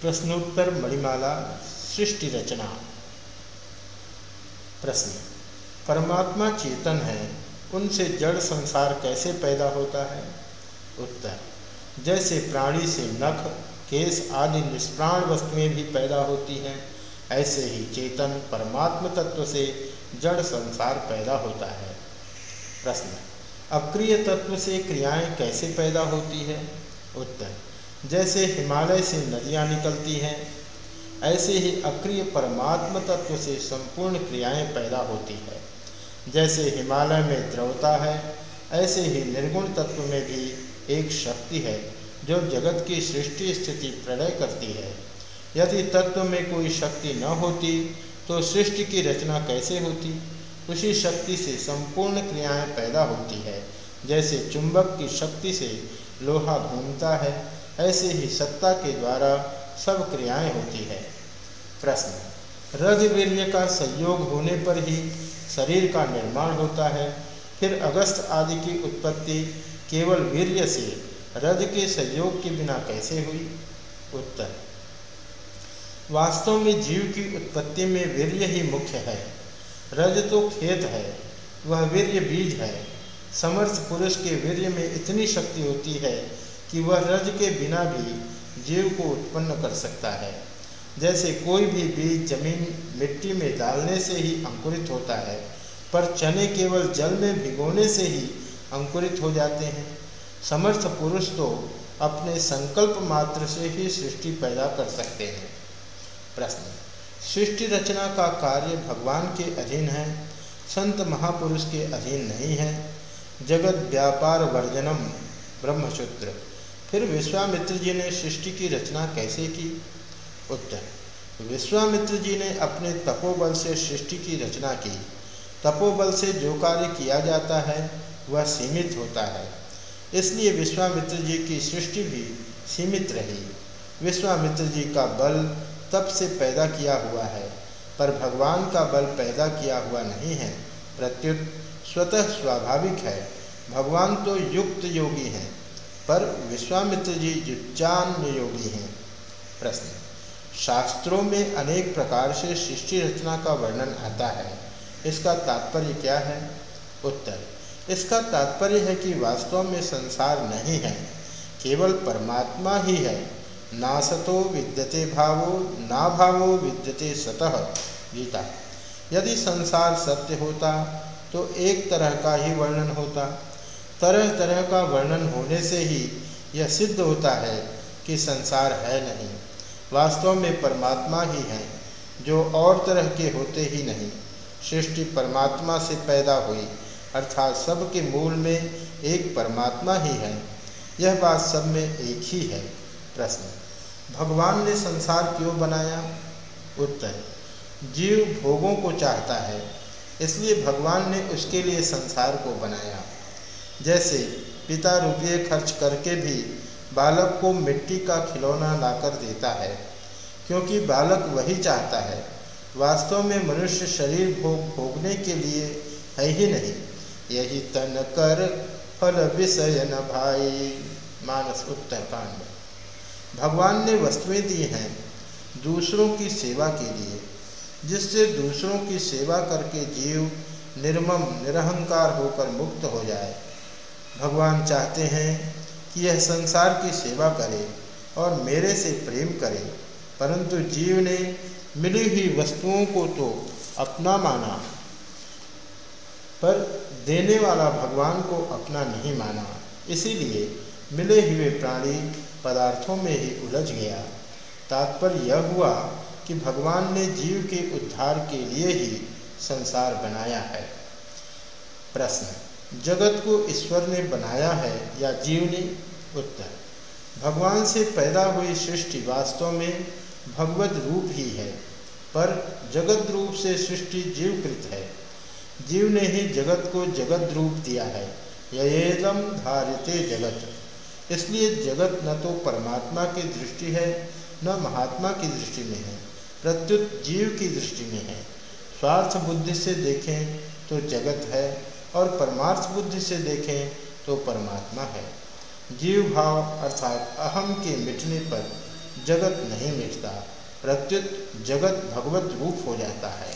प्रश्नोत्तर मणिमाला सृष्टि रचना प्रश्न, परमात्मा चेतन है, उनसे जड़ संसार कैसे पैदा होता है? उत्तर, जैसे प्राणी से नख, केस आदि निष्प्राण वस्तुएँ भी पैदा होती हैं, ऐसे ही चेतन परमात्म तत्व से जड़ संसार पैदा होता है। प्रश्न अक्रिय तत्व से क्रियाएँ कैसे पैदा होती है? उत्तर जैसे हिमालय से नदियाँ निकलती हैं, ऐसे ही अक्रिय परमात्म तत्व से संपूर्ण क्रियाएँ पैदा होती है। जैसे हिमालय में द्रवता है, ऐसे ही निर्गुण तत्व में भी एक शक्ति है, जो जगत की सृष्टि स्थिति प्रलय करती है। यदि तत्व में कोई शक्ति न होती तो सृष्टि की रचना कैसे होती? उसी शक्ति से संपूर्ण क्रियाएँ पैदा होती है। जैसे चुंबक की शक्ति से लोहा घूमता है ऐसे ही सत्ता के द्वारा सब क्रियाएँ होती है। प्रश्न रज वीर्य का संयोग होने पर ही शरीर का निर्माण होता है, फिर अगस्त आदि की उत्पत्ति केवल वीर्य से रज के संयोग के बिना कैसे हुई? उत्तर, वास्तव में जीव की उत्पत्ति में वीर्य ही मुख्य है। रज तो खेत है, वह वीर्य बीज है। समर्थ पुरुष के वीर्य में इतनी शक्ति होती है कि वह रज के बिना भी जीव को उत्पन्न कर सकता है। जैसे कोई भी बीज ज़मीन मिट्टी में डालने से ही अंकुरित होता है, पर चने केवल जल में भिगोने से ही अंकुरित हो जाते हैं। समर्थ पुरुष तो अपने संकल्प मात्र से ही सृष्टि पैदा कर सकते हैं। प्रश्न, सृष्टि रचना का कार्य भगवान के अधीन है, संत महापुरुष के अधीन नहीं है? जगत व्यापार वर्जनम ब्रह्मसूत्र। फिर विश्वामित्र जी ने सृष्टि की रचना कैसे की? उत्तर, विश्वामित्र जी ने अपने तपोबल से सृष्टि की रचना की। तपोबल से जो कार्य किया जाता है, वह सीमित होता है। इसलिए विश्वामित्र जी की सृष्टि भी सीमित रही। विश्वामित्र जी का बल तप से पैदा किया हुआ है, पर भगवान का बल पैदा किया हुआ नहीं है। प्रत्युत, स्वतः स्वाभाविक है। भगवान तो युक्त योगी हैं। पर विश्वामित्र जी जुच्चान योगी हैं। प्रश्न, शास्त्रों में अनेक प्रकार से सृष्टि रचना का वर्णन आता है। इसका तात्पर्य क्या है? उत्तर, इसका तात्पर्य है कि वास्तव में संसार नहीं है, केवल परमात्मा ही है। ना सतो विद्यते भावो, ना भावो विद्यते सतह गीता। यदि संसार सत्य होता तो एक तरह का ही वर्णन होता। तरह तरह का वर्णन होने से ही यह सिद्ध होता है कि संसार है नहीं। वास्तव में परमात्मा ही है, जो और तरह के होते ही नहीं। सृष्टि परमात्मा से पैदा हुई, अर्थात सब के मूल में एक परमात्मा ही है। यह बात सब में एक ही है। प्रश्न, भगवान ने संसार क्यों बनाया? उत्तर, जीव भोगों को चाहता है, इसलिए भगवान ने उसके लिए संसार को बनाया। जैसे पिता रुपये खर्च करके भी बालक को मिट्टी का खिलौना लाकर देता है, क्योंकि बालक वही चाहता है। वास्तव में मनुष्य शरीर भोग, भोगने के लिए है ही नहीं। यही तन कर फल विषय न भाई, मानस उत्तर कांड। भगवान ने वस्तुएँ दी हैं दूसरों की सेवा के लिए, जिससे दूसरों की सेवा करके जीव निर्मम, निरहंकार होकर मुक्त हो जाए। भगवान चाहते हैं कि यह संसार की सेवा करे और मेरे से प्रेम करे, परंतु जीव ने मिली हुई वस्तुओं को तो अपना माना, पर देने वाला भगवान को अपना नहीं माना। इसीलिए मिले हुए प्राणी पदार्थों में ही उलझ गया। तात्पर्य यह हुआ कि भगवान ने जीव के उद्धार के लिए ही संसार बनाया है। प्रश्न जगत को ईश्वर ने बनाया है या जीव ने उत्तर। भगवान से पैदा हुई सृष्टि वास्तव में भगवत रूप ही है, पर जगत रूप से सृष्टि जीवकृत है। जीव ने ही जगत को जगत रूप दिया है। यदम धारिते जगत। इसलिए जगत न तो परमात्मा की दृष्टि है, न महात्मा की दृष्टि में है, प्रत्युत जीव की दृष्टि में है। स्वार्थ बुद्धि से देखें तो जगत है और परमार्थ बुद्धि से देखें तो परमात्मा है। जीव भाव अर्थात अहम के मिटने पर जगत नहीं मिटता, प्रत्युत जगत भगवत रूप हो जाता है।